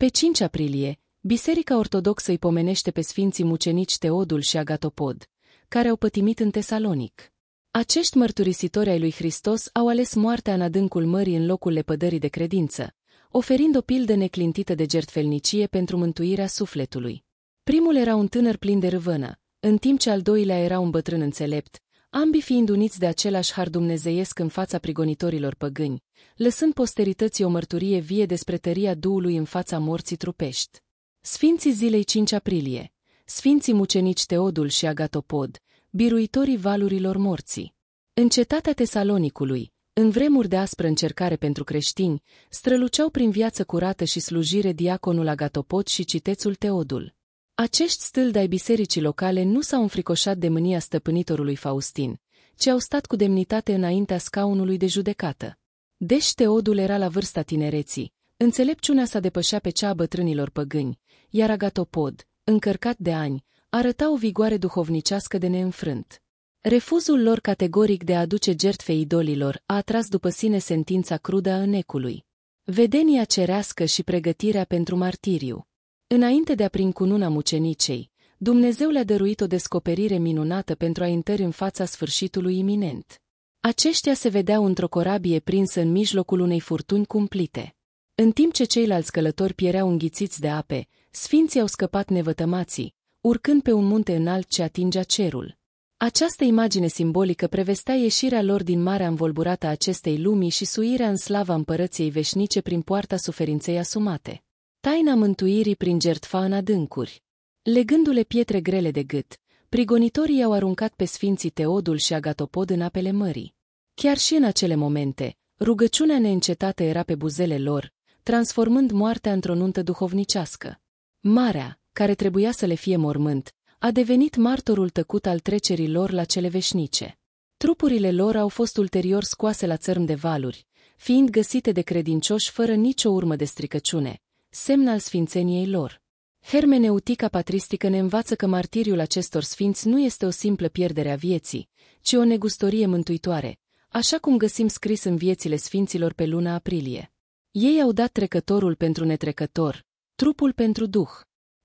Pe 5 aprilie, Biserica Ortodoxă îi pomenește pe sfinții mucenici Teodul și Agatopod, care au pătimit în Tesalonic. Acești mărturisitori ai lui Hristos au ales moartea în adâncul mării în locul lepădării de credință, oferind o pildă neclintită de gertfelnicie pentru mântuirea sufletului. Primul era un tânăr plin de râvână, în timp ce al doilea era un bătrân înțelept, ambii fiind uniți de același har dumnezeiesc în fața prigonitorilor păgâni, lăsând posterității o mărturie vie despre tăria Duhului în fața morții trupești. Sfinții zilei 5 aprilie, Sfinții mucenici Teodul și Agatopod, biruitorii valurilor morții. În cetatea Tesalonicului, în vremuri de aspră încercare pentru creștini, străluceau prin viață curată și slujire diaconul Agatopod și citețul Teodul. Acești stâldi ai bisericii locale nu s-au înfricoșat de mânia stăpânitorului Faustin, ci au stat cu demnitate înaintea scaunului de judecată. Deși Teodul era la vârsta tinereții, înțelepciunea sa depășea pe cea a bătrânilor păgâni, iar Agatopod, încărcat de ani, arăta o vigoare duhovnicească de neînfrânt. Refuzul lor categoric de a aduce jertfe idolilor a atras după sine sentința crudă a înecului. Vedenia cerească și pregătirea pentru martiriu. Înainte de a prin cununa mucenicei, Dumnezeu le-a dăruit o descoperire minunată pentru a intări în fața sfârșitului iminent. Aceștia se vedeau într-o corabie prinsă în mijlocul unei furtuni cumplite. În timp ce ceilalți călători piereau înghițiți de ape, sfinții au scăpat nevătămații, urcând pe un munte înalt ce atingea cerul. Această imagine simbolică prevestea ieșirea lor din marea învolburată a acestei lumii și suirea în slava împărăției veșnice prin poarta suferinței asumate. Taina mântuirii prin jertfa în adâncuri. Legându-le pietre grele de gât, prigonitorii au aruncat pe sfinții Teodul și Agatopod în apele mării. Chiar și în acele momente, rugăciunea neîncetată era pe buzele lor, transformând moartea într-o nuntă duhovnicească. Marea, care trebuia să le fie mormânt, a devenit martorul tăcut al trecerii lor la cele veșnice. Trupurile lor au fost ulterior scoase la țărm de valuri, fiind găsite de credincioși fără nicio urmă de stricăciune, semn al sfințeniei lor. Hermeneutica patristică ne învață că martiriul acestor sfinți nu este o simplă pierdere a vieții, ci o negustorie mântuitoare, așa cum găsim scris în viețile sfinților pe luna aprilie. Ei au dat trecătorul pentru netrecător, trupul pentru duh.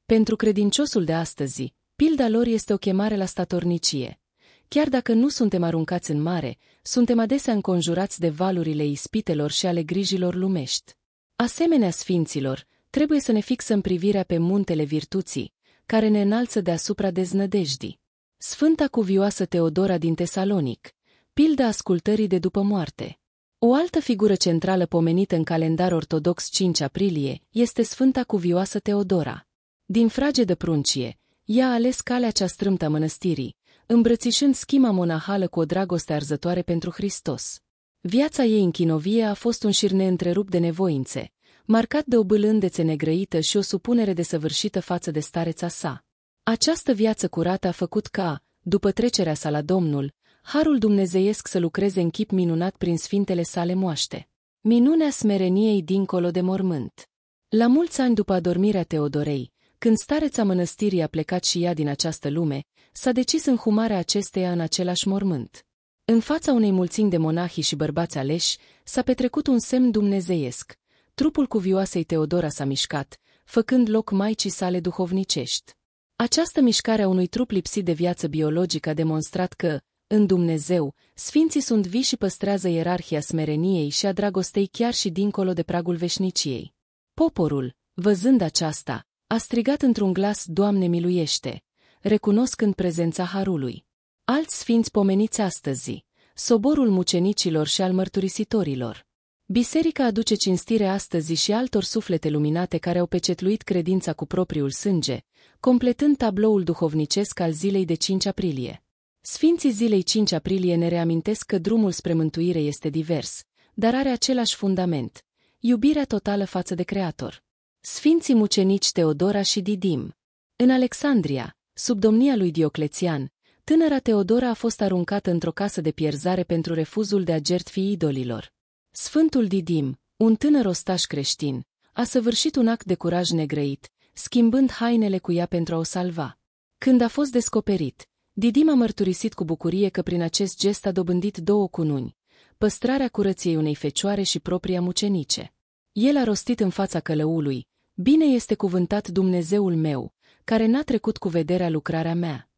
Pentru credinciosul de astăzi, pilda lor este o chemare la statornicie. Chiar dacă nu suntem aruncați în mare, suntem adesea înconjurați de valurile ispitelor și ale grijilor lumești. Asemenea sfinților, trebuie să ne fixăm privirea pe muntele virtuții, care ne înalță deasupra deznădejdii. Sfânta cuvioasă Teodora din Tesalonic, pilda ascultării de după moarte. O altă figură centrală pomenită în calendar ortodox 5 aprilie este Sfânta Cuvioasă Teodora. Din frage de pruncie, ea a ales calea cea strâmtă a mănăstirii, îmbrățișând schima monahală cu o dragoste arzătoare pentru Hristos. Viața ei în chinovie a fost un șir neîntrerupt de nevoințe, marcat de o bâlândețe negrăită și o supunere desăvârșită față de stareța sa. Această viață curată a făcut ca, după trecerea sa la Domnul, harul dumnezeiesc să lucreze în chip minunat prin sfintele sale moaște. Minunea smereniei dincolo de mormânt. La mulți ani după adormirea Teodorei, când stareța mănăstirii a plecat și ea din această lume, s-a decis înhumarea acesteia în același mormânt. În fața unei mulțimi de monahi și bărbați aleși, s-a petrecut un semn dumnezeiesc. Trupul cuvioasei Teodora s-a mișcat, făcând loc maicii sale duhovnicești. Această mișcare a unui trup lipsit de viață biologică a demonstrat că, în Dumnezeu, sfinții sunt vii și păstrează ierarhia smereniei și a dragostei chiar și dincolo de pragul veșniciei. Poporul, văzând aceasta, a strigat într-un glas, Doamne miluiește, recunoscând prezența Harului. Alți sfinți pomeniți astăzi, soborul mucenicilor și al mărturisitorilor. Biserica aduce cinstire astăzi și altor suflete luminate care au pecetluit credința cu propriul sânge, completând tabloul duhovnicesc al zilei de 5 aprilie. Sfinții zilei 5 aprilie ne reamintesc că drumul spre mântuire este divers, dar are același fundament, iubirea totală față de Creator. Sfinții mucenici Teodora și Didim În Alexandria, sub domnia lui Dioclețian, tânăra Teodora a fost aruncată într-o casă de pierzare pentru refuzul de a jertfi idolilor. Sfântul Didim, un tânăr ostaș creștin, a săvârșit un act de curaj negrăit, schimbând hainele cu ea pentru a o salva. Când a fost descoperit, Didim a mărturisit cu bucurie că prin acest gest a dobândit două cununi, păstrarea curăției unei fecioare și propria mucenice. El a rostit în fața călăului, Bine este cuvântat Dumnezeul meu, care n-a trecut cu vederea lucrarea mea.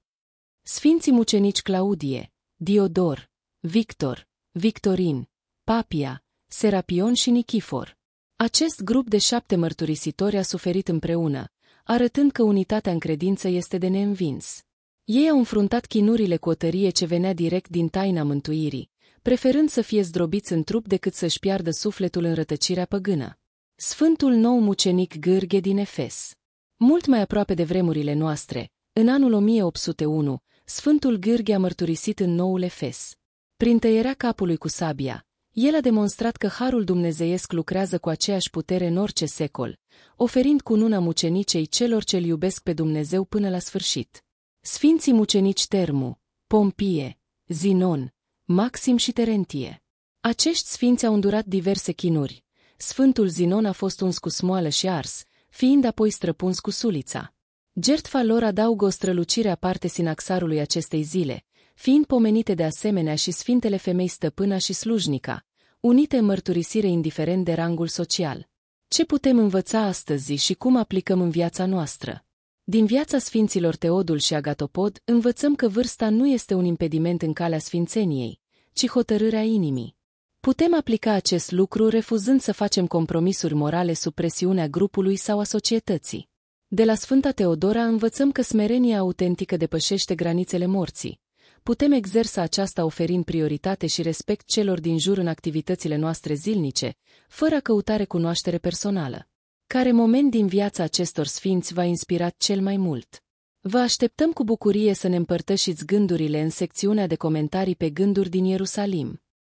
Sfinții mucenici Claudie, Diodor, Victor, Victorin, Papia, Serapion și Nichifor. Acest grup de șapte mărturisitori a suferit împreună, arătând că unitatea în credință este de neînvins. Ei au înfruntat chinurile cu o tărie ce venea direct din taina mântuirii, preferând să fie zdrobiți în trup decât să-și piardă sufletul în rătăcirea păgână. Sfântul nou mucenic Gârghe din Efes Mult mai aproape de vremurile noastre, în anul 1801, Sfântul Gârghe a mărturisit în noul Efes. Prin tăierea capului cu sabia, el a demonstrat că harul dumnezeiesc lucrează cu aceeași putere în orice secol, oferind cununa mucenicei celor ce-L iubesc pe Dumnezeu până la sfârșit. Sfinții mucenici Termu, Pompie, Zinon, Maxim și Terentie. Acești sfinți au îndurat diverse chinuri. Sfântul Zinon a fost uns cu smoală și ars, fiind apoi străpuns cu sulița. Gertfa lor adaugă o strălucire aparte sinaxarului acestei zile, fiind pomenite de asemenea și sfintele femei stăpâna și slujnica, unite în mărturisire indiferent de rangul social. Ce putem învăța astăzi și cum aplicăm în viața noastră? Din viața sfinților Teodul și Agatopod învățăm că vârsta nu este un impediment în calea sfințeniei, ci hotărârea inimii. Putem aplica acest lucru refuzând să facem compromisuri morale sub presiunea grupului sau a societății. De la Sfânta Teodora învățăm că smerenia autentică depășește granițele morții. Putem exersa aceasta oferind prioritate și respect celor din jur în activitățile noastre zilnice, fără a căuta recunoaștere personală. Care moment din viața acestor sfinți v-a inspirat cel mai mult? Vă așteptăm cu bucurie să ne împărtășiți gândurile în secțiunea de comentarii pe gânduri din Ierusalim.